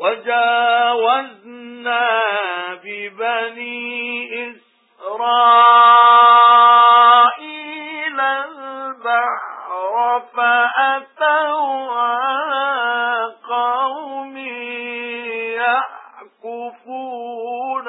وَجَاوَزْنَا بِبَنِي إِسْرَائِيلَ الْبَحْرَ فَأَتَوْا عَلَى قَوْمٍ يَعْكُفُونَ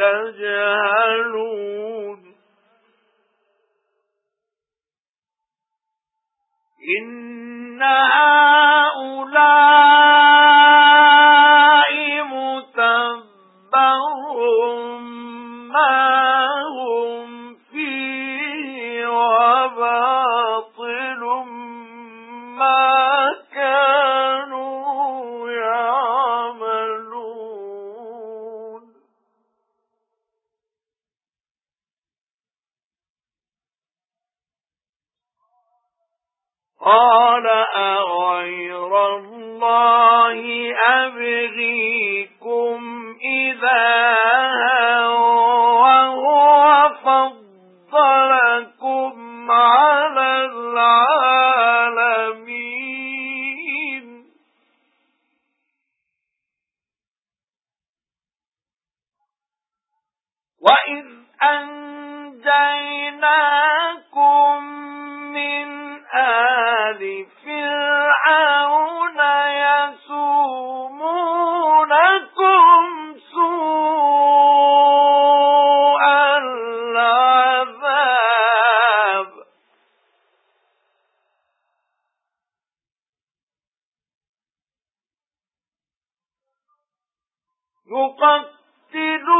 تَجْهَلُونَ. إِنَّ هَؤُلَاءِ مُتَبَّرٌ مَا قَالَ أَغَيْرَ اللَّهِ أَبْغِيكُمْ إِلَٰهًا وَهُوَ فَضَّلَكُمْ عَلَى الْعَالَمِينَ. وَإِذْ أَنجَيْنَاكُمْ مِنْ آلِ يَسُومُونَكُمْ سُوءَ الْعَذَابِ. يُقَتِّلُونَ